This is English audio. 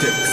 tactics.